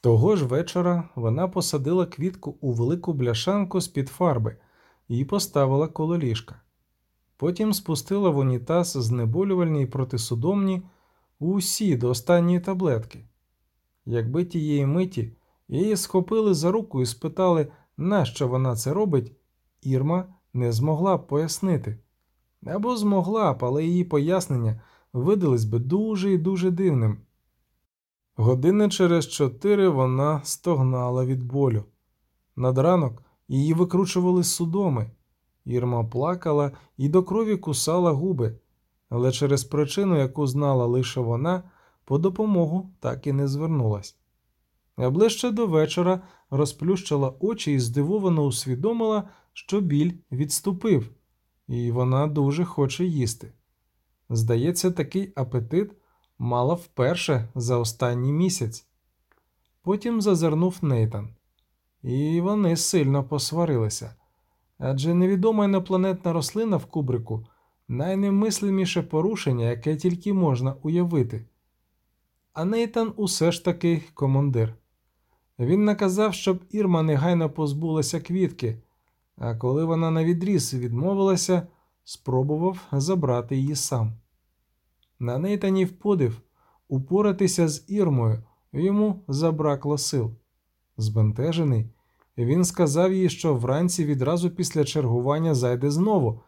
Того ж вечора вона посадила квітку у велику бляшанку з-під фарби і поставила коло ліжка. Потім спустила в унітаз знеболювальні й протисудомні усі до останньої таблетки. Якби тієї миті її схопили за руку і спитали, нащо вона це робить, Ірма не змогла б пояснити. Або змогла б, але її пояснення видались би дуже і дуже дивним. Години через чотири вона стогнала від болю. Над ранок її викручували судоми. Ірма плакала і до крові кусала губи, але через причину, яку знала лише вона, по допомогу так і не звернулась. А ближче до вечора розплющила очі і здивовано усвідомила, що біль відступив, і вона дуже хоче їсти. Здається, такий апетит мала вперше за останній місяць. Потім зазирнув Нейтан, і вони сильно посварилися. Адже невідома інопланетна рослина в кубрику найнемислиміше порушення, яке тільки можна уявити. А Нейтан усе ж таки командир. Він наказав, щоб Ірма негайно позбулася квітки, а коли вона навідріз відмовилася, спробував забрати її сам. На Нейтанів подив упоратися з Ірмою йому забракло сил. Збентежений, він сказав їй, що вранці відразу після чергування зайде знову,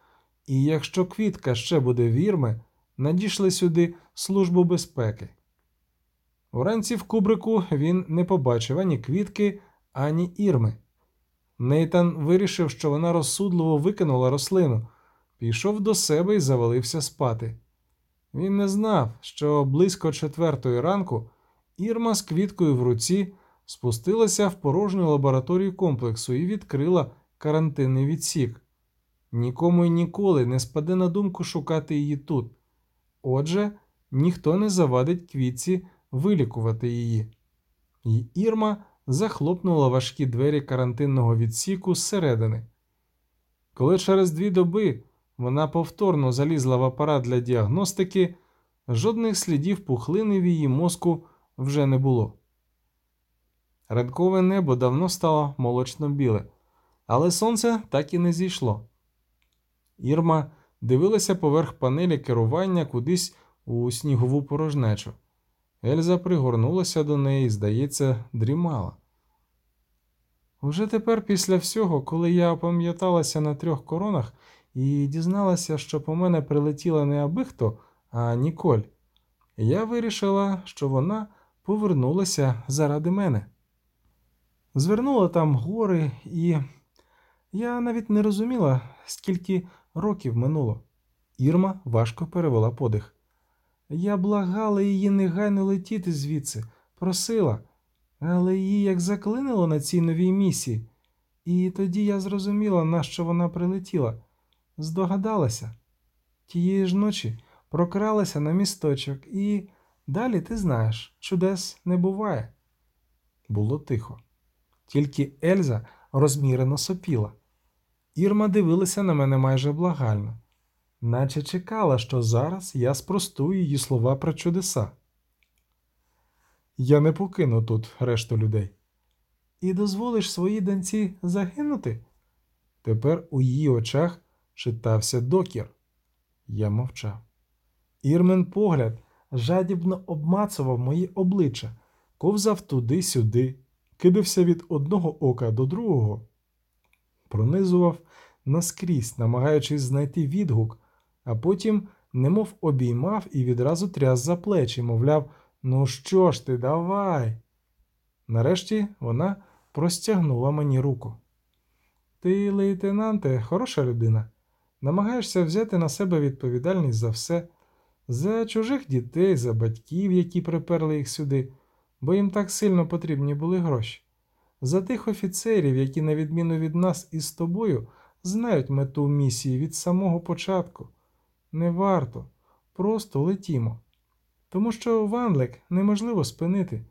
і якщо квітка ще буде вірми, надійшли сюди службу безпеки. Вранці в кубрику він не побачив ані квітки, ані ірми. Нейтан вирішив, що вона розсудливо викинула рослину, пішов до себе і завалився спати. Він не знав, що близько четвертої ранку Ірма з квіткою в руці спустилася в порожню лабораторію комплексу і відкрила карантинний відсік. Нікому й ніколи не спаде на думку шукати її тут. Отже, ніхто не завадить квітці вилікувати її. І Ірма захлопнула важкі двері карантинного відсіку зсередини. Коли через дві доби вона повторно залізла в апарат для діагностики, жодних слідів пухлини в її мозку вже не було. Ранкове небо давно стало молочно біле, але сонце так і не зійшло. Ірма дивилася поверх панелі керування кудись у снігову порожнечу. Ельза пригорнулася до неї здається, дрімала. Уже тепер, після всього, коли я опам'яталася на трьох коронах і дізналася, що по мене прилетіла не аби хто, а Ніколь, я вирішила, що вона повернулася заради мене. Звернула там гори, і я навіть не розуміла, скільки років минуло. Ірма важко перевела подих. Я благала її негайно летіти звідси, просила, але її як заклинило на цій новій місії, і тоді я зрозуміла, на що вона прилетіла. Здогадалася. Тієї ж ночі прокралася на місточок, і далі ти знаєш, чудес не буває. Було тихо. Тільки Ельза розмірено сопіла. Ірма дивилася на мене майже благально наче чекала, що зараз я спростую її слова про чудеса. Я не покину тут решту людей. І дозволиш своїй доньці загинути? Тепер у її очах читався докір. Я мовчав. Ірмен погляд жадібно обмацував моє обличчя, ковзав туди-сюди, кидався від одного ока до другого, пронизував наскрізь, намагаючись знайти відгук а потім немов обіймав і відразу тряс за плечі, мовляв, ну що ж ти, давай. Нарешті вона простягнула мені руку. Ти, лейтенанте, хороша людина. Намагаєшся взяти на себе відповідальність за все, за чужих дітей, за батьків, які приперли їх сюди, бо їм так сильно потрібні були гроші, за тих офіцерів, які, на відміну від нас із тобою, знають мету місії від самого початку. Не варто, просто летімо. Тому що Ванлек неможливо спинити,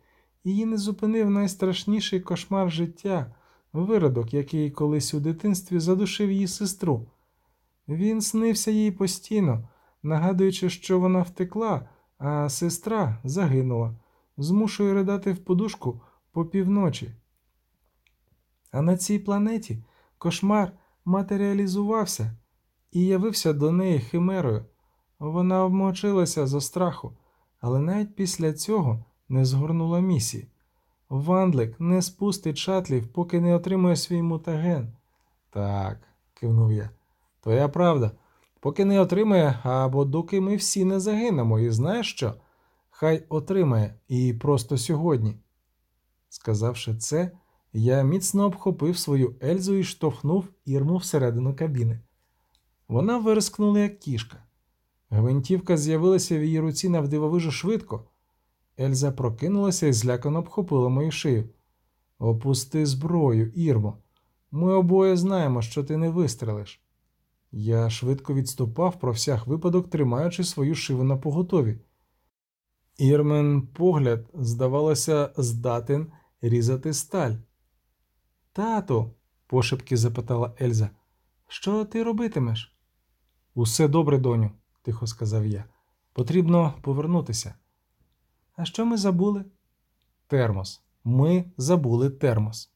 її не зупинив найстрашніший кошмар життя, виродок, який колись у дитинстві задушив її сестру. Він снився їй постійно, нагадуючи, що вона втекла, а сестра загинула, змушує ридати в подушку по півночі. А на цій планеті кошмар матеріалізувався і явився до неї химерою. Вона обмочилася за страху, але навіть після цього не згорнула місії. Вандлик не спустить шатлів, поки не отримує свій мутаген. Так, кивнув я. Твоя правда. Поки не отримає, або доки ми всі не загинемо, і знаєш що? Хай отримає і просто сьогодні. Сказавши це, я міцно обхопив свою Ельзу і штовхнув Ірму всередину кабіни. Вона вирискнула, як кішка. Гвинтівка з'явилася в її руці навдивовижу швидко. Ельза прокинулася і злякано обхопила мою шию. Опусти зброю, Ірмо. Ми обоє знаємо, що ти не вистрелиш. Я швидко відступав про всяк випадок, тримаючи свою шиву на поготові. Ірмен погляд, здавалося, здатен різати сталь. Тату, пошепки запитала Ельза, що ти робитимеш? Усе добре, доню, тихо сказав я. Потрібно повернутися. А що ми забули? Термос. Ми забули термос.